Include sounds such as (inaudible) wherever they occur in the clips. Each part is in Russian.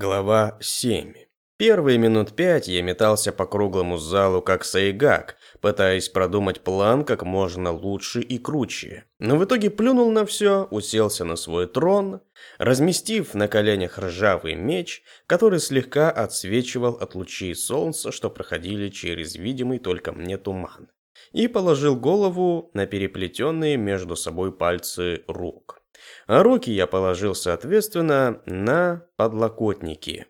Глава 7. Первые минут пять я метался по круглому залу как сайгак, пытаясь продумать план как можно лучше и круче. Но в итоге плюнул на все, уселся на свой трон, разместив на коленях ржавый меч, который слегка отсвечивал от лучей солнца, что проходили через видимый только мне туман, и положил голову на переплетенные между собой пальцы рук а руки я положил, соответственно, на подлокотники.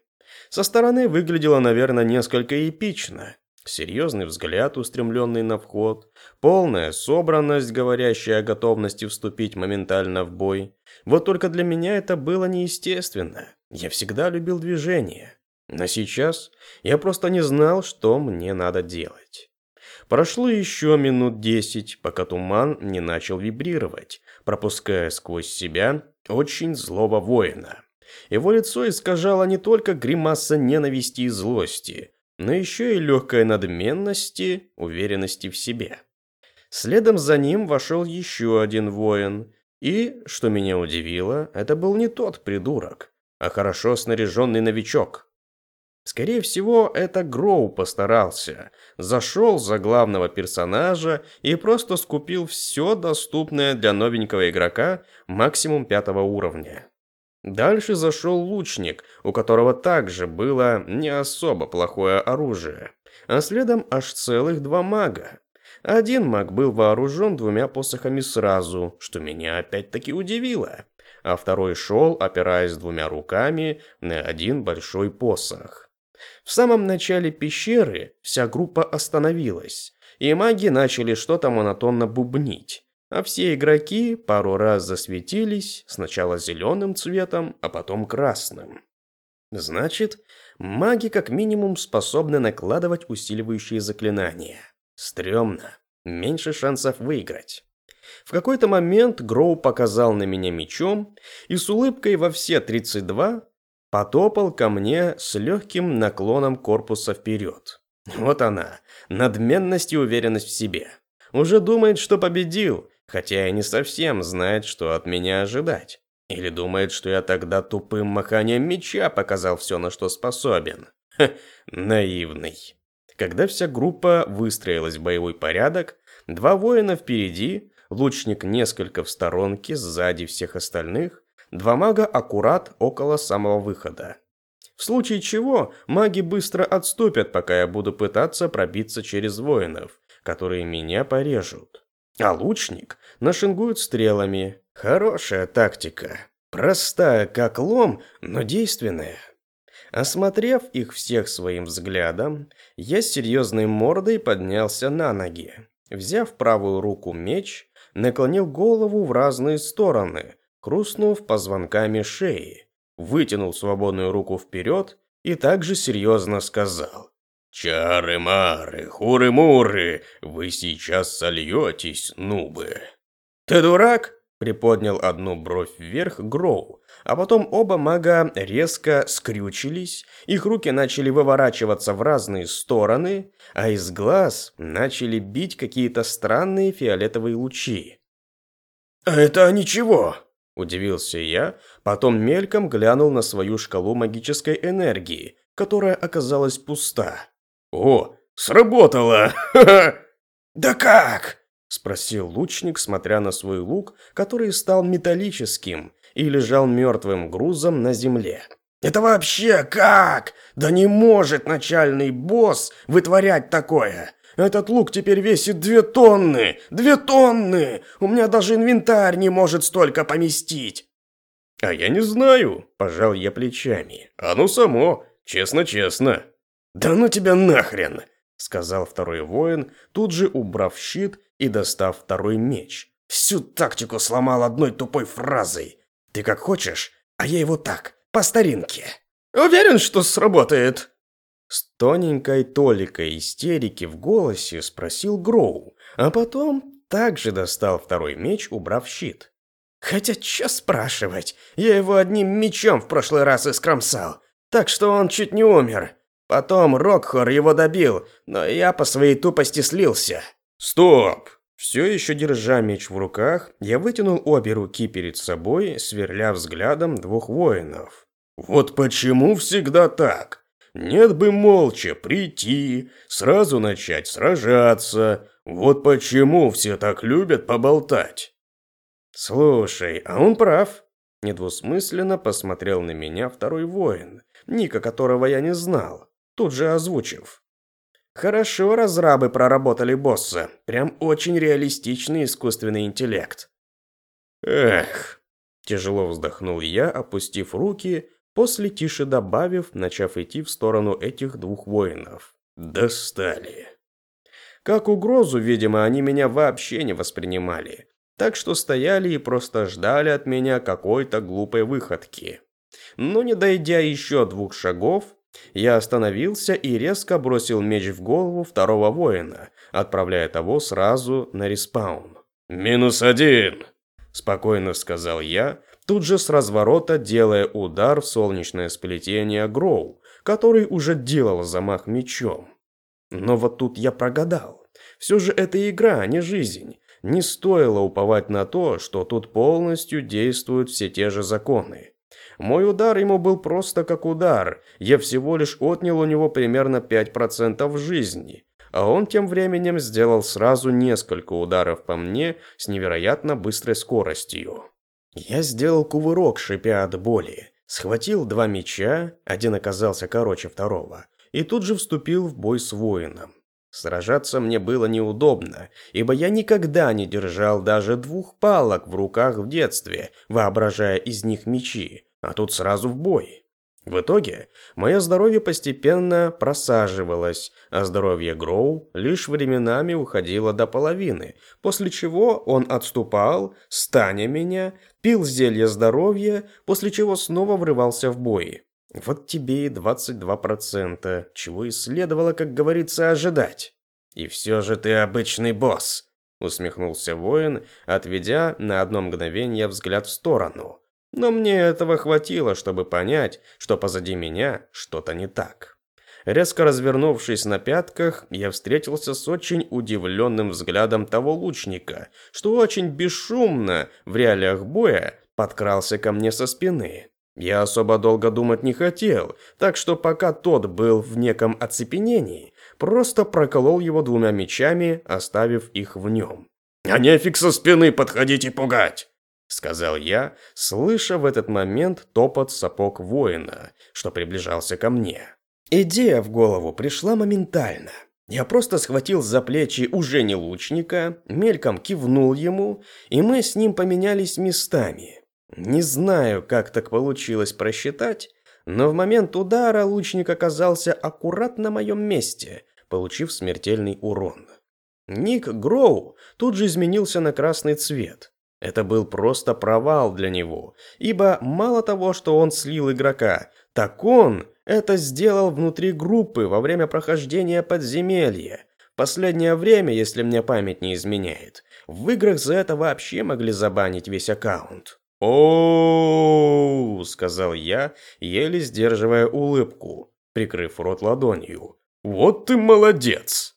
Со стороны выглядело, наверное, несколько эпично. Серьезный взгляд, устремленный на вход, полная собранность, говорящая о готовности вступить моментально в бой. Вот только для меня это было неестественно. Я всегда любил движение. Но сейчас я просто не знал, что мне надо делать. Прошло еще минут десять, пока туман не начал вибрировать, пропуская сквозь себя очень злого воина. Его лицо искажало не только гримаса ненависти и злости, но еще и легкой надменности, уверенности в себе. Следом за ним вошел еще один воин, и, что меня удивило, это был не тот придурок, а хорошо снаряженный новичок – Скорее всего, это Гроу постарался. Зашел за главного персонажа и просто скупил все доступное для новенького игрока максимум пятого уровня. Дальше зашел лучник, у которого также было не особо плохое оружие. А следом аж целых два мага. Один маг был вооружен двумя посохами сразу, что меня опять-таки удивило. А второй шел, опираясь двумя руками на один большой посох. В самом начале пещеры вся группа остановилась, и маги начали что-то монотонно бубнить. А все игроки пару раз засветились, сначала зеленым цветом, а потом красным. Значит, маги как минимум способны накладывать усиливающие заклинания. Стремно. Меньше шансов выиграть. В какой-то момент Гроу показал на меня мечом и с улыбкой во все 32 потопал ко мне с легким наклоном корпуса вперед. Вот она, надменность и уверенность в себе. Уже думает, что победил, хотя и не совсем знает, что от меня ожидать. Или думает, что я тогда тупым маханием меча показал все, на что способен. Ха, наивный. Когда вся группа выстроилась в боевой порядок, два воина впереди, лучник несколько в сторонке сзади всех остальных, Два мага аккурат около самого выхода. В случае чего, маги быстро отступят, пока я буду пытаться пробиться через воинов, которые меня порежут. А лучник нашингует стрелами. Хорошая тактика. Простая, как лом, но действенная. Осмотрев их всех своим взглядом, я с серьезной мордой поднялся на ноги. Взяв правую руку меч, наклонил голову в разные стороны, хрустнув позвонками шеи, вытянул свободную руку вперед и также серьезно сказал. «Чары-мары, хуры-муры, вы сейчас сольетесь, нубы!» «Ты дурак?» – приподнял одну бровь вверх Гроу, а потом оба мага резко скрючились, их руки начали выворачиваться в разные стороны, а из глаз начали бить какие-то странные фиолетовые лучи. «Это ничего!» Удивился я, потом мельком глянул на свою шкалу магической энергии, которая оказалась пуста. «О, сработало! (laughs) «Да как?» – спросил лучник, смотря на свой лук, который стал металлическим и лежал мертвым грузом на земле. «Это вообще как? Да не может начальный босс вытворять такое! Этот лук теперь весит две тонны! Две тонны! У меня даже инвентарь не может столько поместить!» «А я не знаю», – пожал я плечами. «Оно «А ну само, честно-честно». «Да ну тебя нахрен!» – сказал второй воин, тут же убрав щит и достав второй меч. «Всю тактику сломал одной тупой фразой. Ты как хочешь, а я его так, по старинке». «Уверен, что сработает?» С тоненькой толикой истерики в голосе спросил Гроу, а потом также достал второй меч, убрав щит. «Хотя чё спрашивать? Я его одним мечом в прошлый раз искромсал, так что он чуть не умер. Потом Рокхор его добил, но я по своей тупости слился». «Стоп!» Все еще держа меч в руках, я вытянул обе руки перед собой, сверля взглядом двух воинов. Вот почему всегда так? Нет бы молча прийти, сразу начать сражаться. Вот почему все так любят поболтать. Слушай, а он прав. Недвусмысленно посмотрел на меня второй воин, ника которого я не знал, тут же озвучив. Хорошо разрабы проработали босса. Прям очень реалистичный искусственный интеллект. Эх, тяжело вздохнул я, опустив руки, после тише добавив, начав идти в сторону этих двух воинов. Достали. Как угрозу, видимо, они меня вообще не воспринимали. Так что стояли и просто ждали от меня какой-то глупой выходки. Но не дойдя еще двух шагов, я остановился и резко бросил меч в голову второго воина, отправляя того сразу на респаун. «Минус один!» – спокойно сказал я, тут же с разворота делая удар в солнечное сплетение Гроу, который уже делал замах мечом. Но вот тут я прогадал. Все же это игра, а не жизнь. Не стоило уповать на то, что тут полностью действуют все те же законы. Мой удар ему был просто как удар. Я всего лишь отнял у него примерно 5% жизни. А он тем временем сделал сразу несколько ударов по мне с невероятно быстрой скоростью. Я сделал кувырок, шипя от боли. Схватил два меча, один оказался короче второго, и тут же вступил в бой с воином. Сражаться мне было неудобно, ибо я никогда не держал даже двух палок в руках в детстве, воображая из них мечи, а тут сразу в бой. В итоге мое здоровье постепенно просаживалось, а здоровье Гроу лишь временами уходило до половины, после чего он отступал, станя меня, пил зелье здоровья, после чего снова врывался в бой. Вот тебе и 22%, чего и следовало, как говорится, ожидать. И все же ты обычный босс, усмехнулся воин, отведя на одно мгновение взгляд в сторону. Но мне этого хватило, чтобы понять, что позади меня что-то не так. Резко развернувшись на пятках, я встретился с очень удивленным взглядом того лучника, что очень бесшумно в реалиях боя подкрался ко мне со спины. Я особо долго думать не хотел, так что пока тот был в неком оцепенении, просто проколол его двумя мечами, оставив их в нем. «А нефиг со спины подходить и пугать!» Сказал я, слыша в этот момент топот сапог воина, что приближался ко мне. Идея в голову пришла моментально. Я просто схватил за плечи уже не лучника, мельком кивнул ему, и мы с ним поменялись местами. Не знаю, как так получилось просчитать, но в момент удара лучник оказался аккурат на моем месте, получив смертельный урон. Ник Гроу тут же изменился на красный цвет, это был просто провал для него, ибо мало того, что он слил игрока, так он это сделал внутри группы во время прохождения подземелья. Последнее время, если мне память не изменяет, в играх за это вообще могли забанить весь аккаунт. о сказал я, еле сдерживая улыбку, прикрыв рот ладонью. «Вот ты молодец!»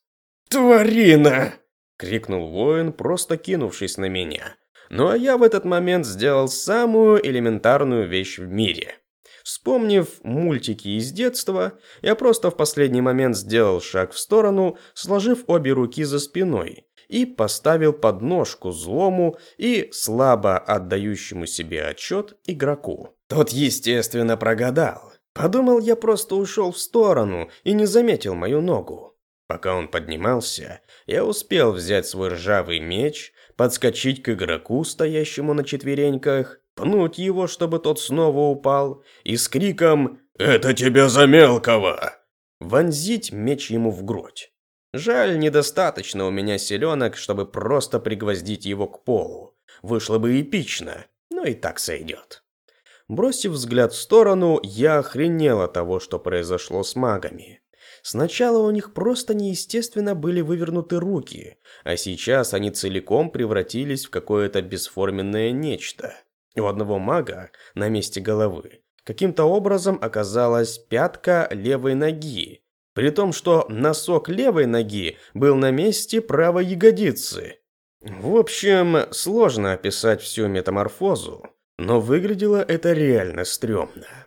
«Тварина!» — крикнул воин, просто кинувшись на меня. Ну а я в этот момент сделал самую элементарную вещь в мире. Вспомнив мультики из детства, я просто в последний момент сделал шаг в сторону, сложив обе руки за спиной, и поставил подножку злому и слабо отдающему себе отчет игроку. Тот, естественно, прогадал. Подумал, я просто ушел в сторону и не заметил мою ногу. Пока он поднимался, я успел взять свой ржавый меч, подскочить к игроку, стоящему на четвереньках, пнуть его, чтобы тот снова упал, и с криком «Это тебе за мелкого!» вонзить меч ему в грудь. Жаль, недостаточно у меня селенок, чтобы просто пригвоздить его к полу. Вышло бы эпично, но и так сойдет. Бросив взгляд в сторону, я охренел от того, что произошло с магами. Сначала у них просто неестественно были вывернуты руки, а сейчас они целиком превратились в какое-то бесформенное нечто. У одного мага на месте головы каким-то образом оказалась пятка левой ноги, при том, что носок левой ноги был на месте правой ягодицы. В общем, сложно описать всю метаморфозу, но выглядело это реально стрёмно.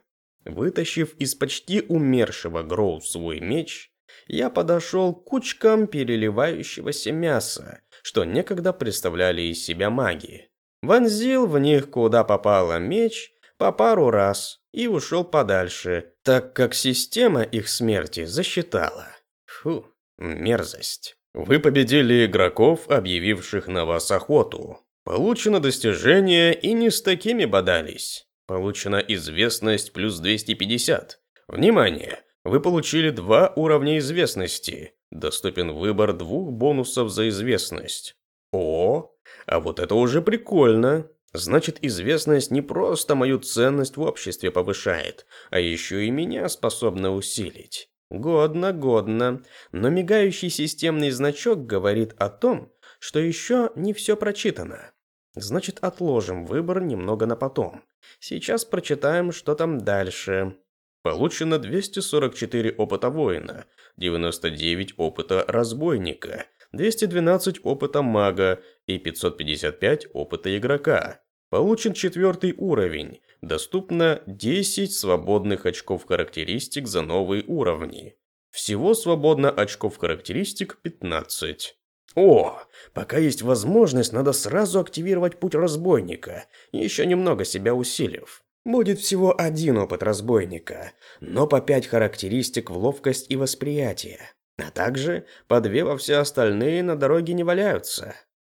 Вытащив из почти умершего Гроу свой меч, я подошел к кучкам переливающегося мяса, что некогда представляли из себя маги. Вонзил в них куда попало меч по пару раз и ушел подальше, так как система их смерти засчитала. Фу, мерзость. Вы победили игроков, объявивших на вас охоту. Получено достижение и не с такими бодались. Получена известность плюс 250. Внимание! Вы получили два уровня известности. Доступен выбор двух бонусов за известность. О, а вот это уже прикольно. Значит, известность не просто мою ценность в обществе повышает, а еще и меня способна усилить. Годно, годно. Но мигающий системный значок говорит о том, что еще не все прочитано. Значит, отложим выбор немного на потом. Сейчас прочитаем, что там дальше. Получено 244 опыта воина, 99 опыта разбойника, 212 опыта мага и 555 опыта игрока. Получен четвертый уровень. Доступно 10 свободных очков характеристик за новые уровни. Всего свободно очков характеристик 15. О, пока есть возможность, надо сразу активировать путь разбойника, еще немного себя усилив. Будет всего один опыт разбойника, но по пять характеристик в ловкость и восприятие. А также по две во все остальные на дороге не валяются.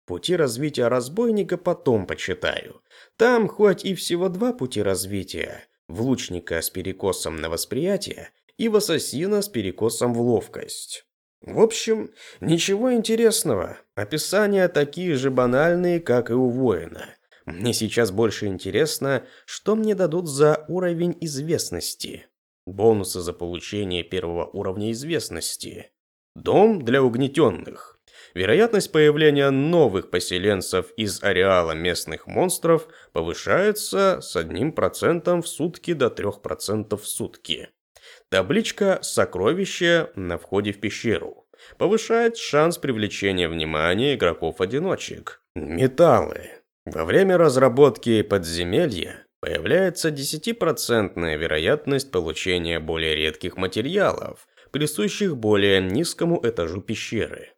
Пути развития разбойника потом почитаю. Там хоть и всего два пути развития. В лучника с перекосом на восприятие и в ассасина с перекосом в ловкость. В общем, ничего интересного. Описания такие же банальные, как и у воина. Мне сейчас больше интересно, что мне дадут за уровень известности. Бонусы за получение первого уровня известности. Дом для угнетенных. Вероятность появления новых поселенцев из ареала местных монстров повышается с 1% в сутки до 3% в сутки. Табличка «Сокровище» на входе в пещеру. Повышает шанс привлечения внимания игроков-одиночек. Металлы. Во время разработки подземелья появляется 10% вероятность получения более редких материалов, присущих более низкому этажу пещеры.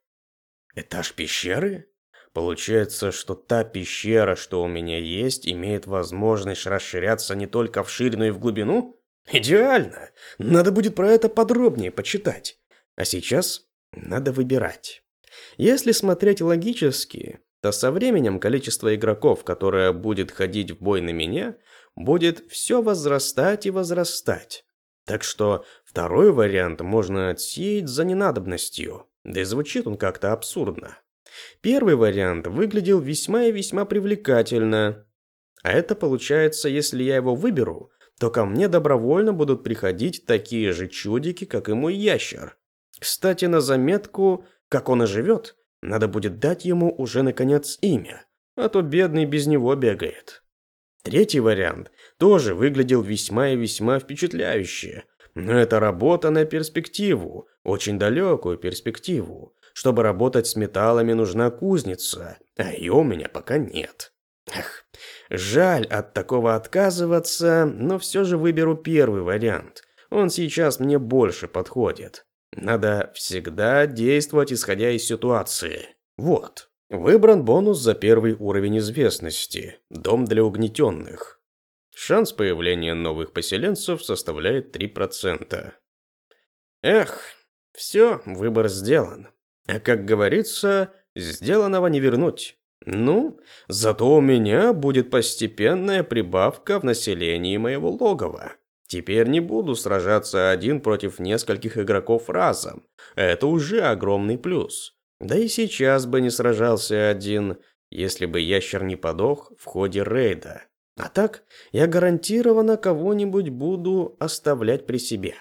Этаж пещеры? Получается, что та пещера, что у меня есть, имеет возможность расширяться не только в ширину и в глубину? Идеально! Надо будет про это подробнее почитать. А сейчас надо выбирать. Если смотреть логически, то со временем количество игроков, которое будет ходить в бой на меня, будет все возрастать и возрастать. Так что второй вариант можно отсеять за ненадобностью, да и звучит он как-то абсурдно. Первый вариант выглядел весьма и весьма привлекательно. А это получается, если я его выберу, то ко мне добровольно будут приходить такие же чудики, как и мой ящер. Кстати, на заметку, как он и живет, надо будет дать ему уже наконец имя, а то бедный без него бегает. Третий вариант тоже выглядел весьма и весьма впечатляюще, но это работа на перспективу, очень далекую перспективу. Чтобы работать с металлами, нужна кузница, а ее у меня пока нет. Эх, жаль от такого отказываться, но все же выберу первый вариант. Он сейчас мне больше подходит. Надо всегда действовать исходя из ситуации. Вот. Выбран бонус за первый уровень известности. Дом для угнетенных. Шанс появления новых поселенцев составляет 3%. Эх, все, выбор сделан. А как говорится, сделанного не вернуть. Ну, зато у меня будет постепенная прибавка в населении моего логова. Теперь не буду сражаться один против нескольких игроков разом. Это уже огромный плюс. Да и сейчас бы не сражался один, если бы ящер не подох в ходе рейда. А так, я гарантированно кого-нибудь буду оставлять при себе.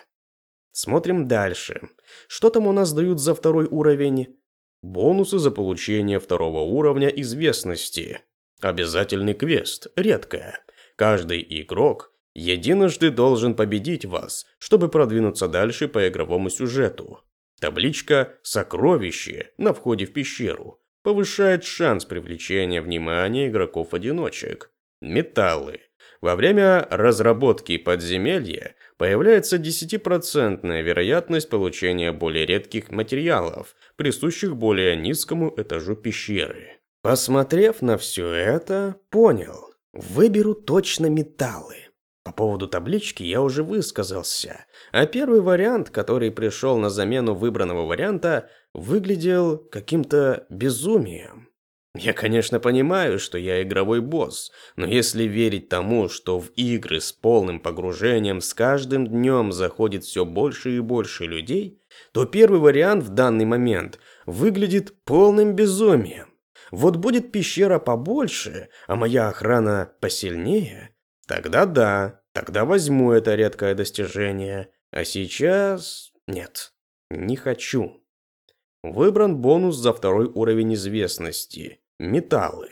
Смотрим дальше. Что там у нас дают за второй уровень? Бонусы за получение второго уровня известности. Обязательный квест, редкое. Каждый игрок единожды должен победить вас, чтобы продвинуться дальше по игровому сюжету. Табличка «Сокровище» на входе в пещеру повышает шанс привлечения внимания игроков-одиночек. Металлы. Во время разработки подземелья появляется 10% вероятность получения более редких материалов, присущих более низкому этажу пещеры. Посмотрев на все это, понял. Выберу точно металлы. По поводу таблички я уже высказался, а первый вариант, который пришел на замену выбранного варианта, выглядел каким-то безумием. Я, конечно, понимаю, что я игровой босс, но если верить тому, что в игры с полным погружением с каждым днем заходит все больше и больше людей, то первый вариант в данный момент выглядит полным безумием. Вот будет пещера побольше, а моя охрана посильнее, тогда да, тогда возьму это редкое достижение, а сейчас нет, не хочу. Выбран бонус за второй уровень известности. Металлы.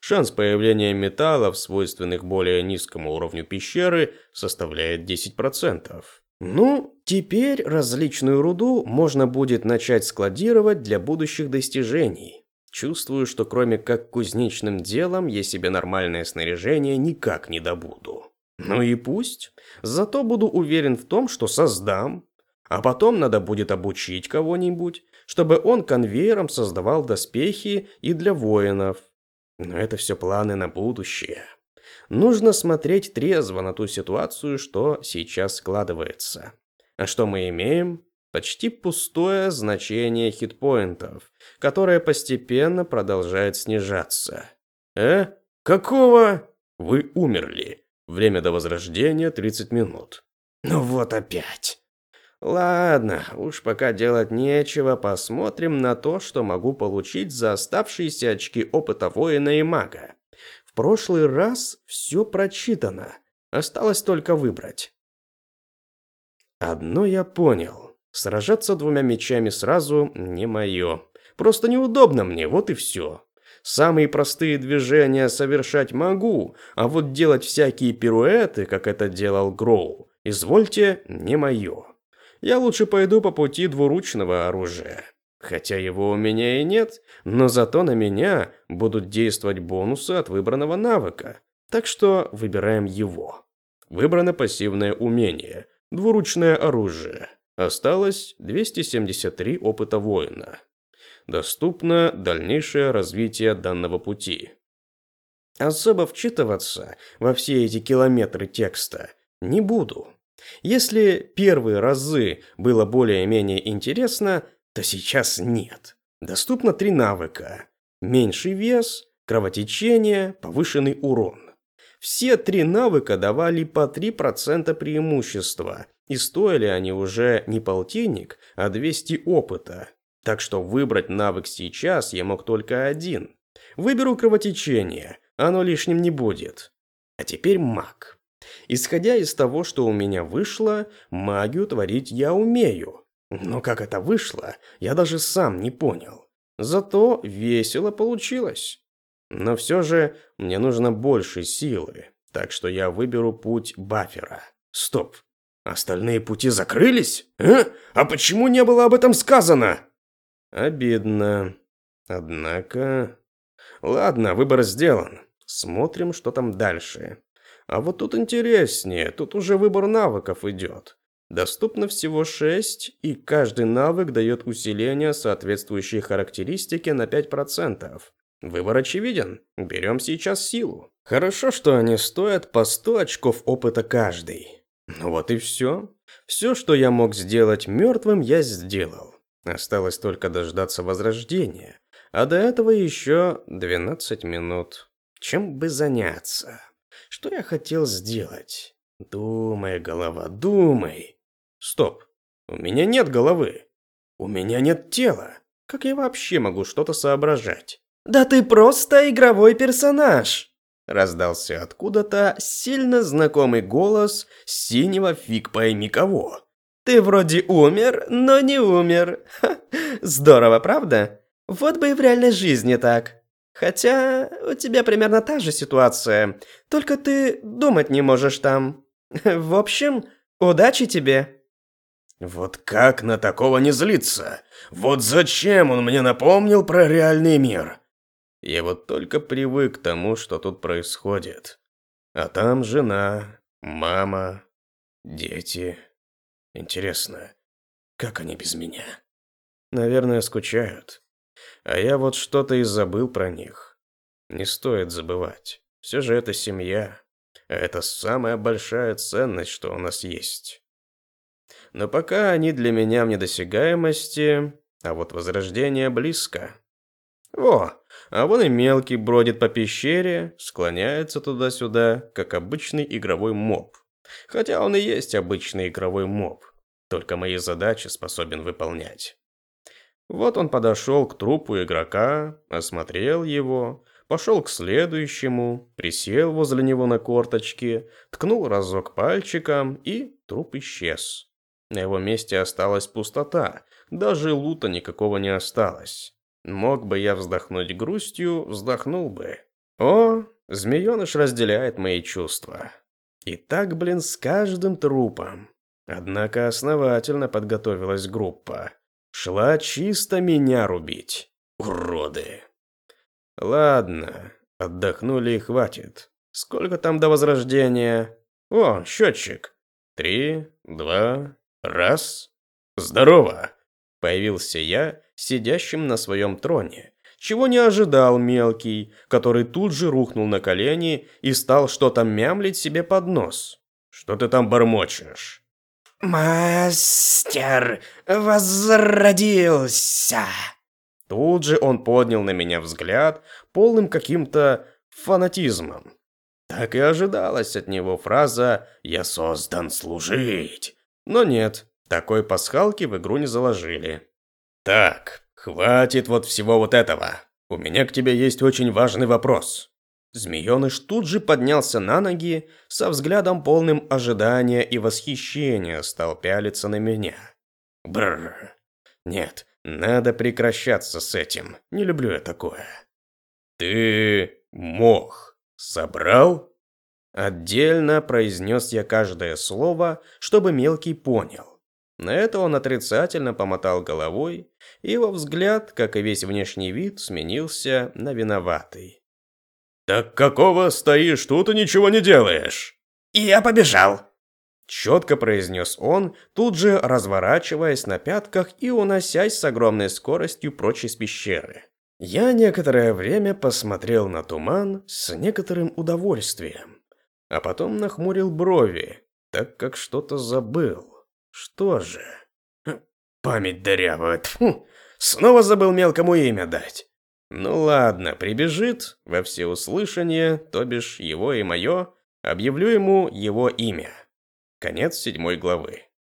Шанс появления металлов, свойственных более низкому уровню пещеры, составляет 10%. Ну, теперь различную руду можно будет начать складировать для будущих достижений. Чувствую, что кроме как кузнечным делом я себе нормальное снаряжение никак не добуду. Ну и пусть. Зато буду уверен в том, что создам. А потом надо будет обучить кого-нибудь, чтобы он конвейером создавал доспехи и для воинов. Но это все планы на будущее. Нужно смотреть трезво на ту ситуацию, что сейчас складывается. А что мы имеем? Почти пустое значение хитпоинтов, которое постепенно продолжает снижаться. Э? Какого? Вы умерли. Время до возрождения 30 минут. Ну вот опять. Ладно, уж пока делать нечего, посмотрим на то, что могу получить за оставшиеся очки опыта воина и мага. Прошлый раз все прочитано, осталось только выбрать. Одно я понял. Сражаться двумя мечами сразу не мое. Просто неудобно мне, вот и все. Самые простые движения совершать могу, а вот делать всякие пируэты, как это делал Гроу, извольте, не мое я лучше пойду по пути двуручного оружия. Хотя его у меня и нет, но зато на меня будут действовать бонусы от выбранного навыка. Так что выбираем его. Выбрано пассивное умение. Двуручное оружие. Осталось 273 опыта воина. Доступно дальнейшее развитие данного пути. Особо вчитываться во все эти километры текста не буду. Если первые разы было более-менее интересно, то сейчас нет. Доступно три навыка. Меньший вес, кровотечение, повышенный урон. Все три навыка давали по 3% преимущества, и стоили они уже не полтинник, а 200 опыта. Так что выбрать навык сейчас я мог только один. Выберу кровотечение, оно лишним не будет. А теперь маг. Исходя из того, что у меня вышло, магию творить я умею. Но как это вышло, я даже сам не понял. Зато весело получилось. Но все же мне нужно больше силы, так что я выберу путь бафера. Стоп. Остальные пути закрылись? А? А почему не было об этом сказано? Обидно. Однако... Ладно, выбор сделан. Смотрим, что там дальше. А вот тут интереснее, тут уже выбор навыков идет. Доступно всего 6, и каждый навык дает усиление соответствующей характеристике на 5%. Выбор очевиден. Берем сейчас силу. Хорошо, что они стоят по 100 очков опыта каждый. Ну вот и все. Все, что я мог сделать мертвым, я сделал. Осталось только дождаться возрождения. А до этого еще 12 минут. Чем бы заняться? Что я хотел сделать? Думай, голова, думай. Стоп. У меня нет головы. У меня нет тела. Как я вообще могу что-то соображать? Да ты просто игровой персонаж. Раздался откуда-то сильно знакомый голос синего фиг пойми кого. Ты вроде умер, но не умер. Ха, здорово, правда? Вот бы и в реальной жизни так. Хотя у тебя примерно та же ситуация, только ты думать не можешь там. (laughs) В общем, удачи тебе. Вот как на такого не злиться? Вот зачем он мне напомнил про реальный мир? Я вот только привык к тому, что тут происходит. А там жена, мама, дети. Интересно, как они без меня? Наверное, скучают. А я вот что-то и забыл про них. Не стоит забывать. Все же это семья. А это самая большая ценность, что у нас есть. Но пока они для меня в недосягаемости, а вот возрождение близко. О, а вон и мелкий бродит по пещере, склоняется туда-сюда, как обычный игровой моб. Хотя он и есть обычный игровой моб, только мои задачи способен выполнять. Вот он подошел к трупу игрока, осмотрел его, пошел к следующему, присел возле него на корточки, ткнул разок пальчиком, и труп исчез. На его месте осталась пустота, даже лута никакого не осталось. Мог бы я вздохнуть грустью, вздохнул бы. О, змееныш разделяет мои чувства. И так, блин, с каждым трупом. Однако основательно подготовилась группа. Шла чисто меня рубить. Уроды. Ладно, отдохнули и хватит. Сколько там до возрождения? О, счетчик. Три, два, раз. Здорово. Появился я, сидящим на своем троне, чего не ожидал мелкий, который тут же рухнул на колени и стал что-то мямлить себе под нос. Что ты там бормочешь? «Мастер возродился!» Тут же он поднял на меня взгляд, полным каким-то фанатизмом. Так и ожидалась от него фраза «Я создан служить». Но нет, такой пасхалки в игру не заложили. «Так, хватит вот всего вот этого. У меня к тебе есть очень важный вопрос». Змееныш тут же поднялся на ноги, со взглядом полным ожидания и восхищения стал пялиться на меня. Бррр. Нет, надо прекращаться с этим. Не люблю я такое. Ты мох собрал? Отдельно произнес я каждое слово, чтобы мелкий понял. На это он отрицательно помотал головой, и его взгляд, как и весь внешний вид, сменился на виноватый. «Так какого стоишь тут и ничего не делаешь?» «Я побежал», – четко произнес он, тут же разворачиваясь на пятках и уносясь с огромной скоростью прочь из пещеры. Я некоторое время посмотрел на туман с некоторым удовольствием, а потом нахмурил брови, так как что-то забыл. Что же? Хм, память дырявая, тьфу, снова забыл мелкому имя дать. Ну ладно, прибежит во всеуслышание, то бишь его и мое, объявлю ему его имя. Конец седьмой главы.